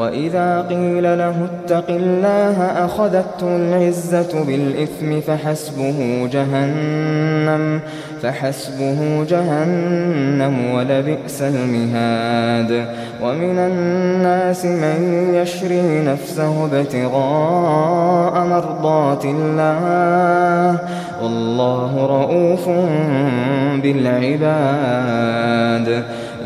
وَإِذَا قِيلَ لَهُ اتَّقِ اللَّهَ أَخَذَتْهُ الْعِزَّةُ بِالْإِثْمِ فَحَسْبُهُ جَهَنَّمُ فحسبه جهنم ولبئس المهاد. ومن الناس من يشري نفسه ابتغاء مرضات الله والله رؤوف بالعباد.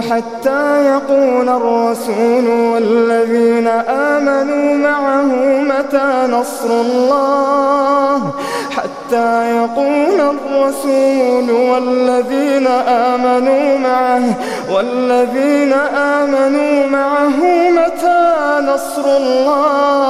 حتى يقول الرسول والذين آمنوا معه متى نصر الله حتى يقول الرسول والذين آمنوا معه والذين آمنوا معه متى نصر الله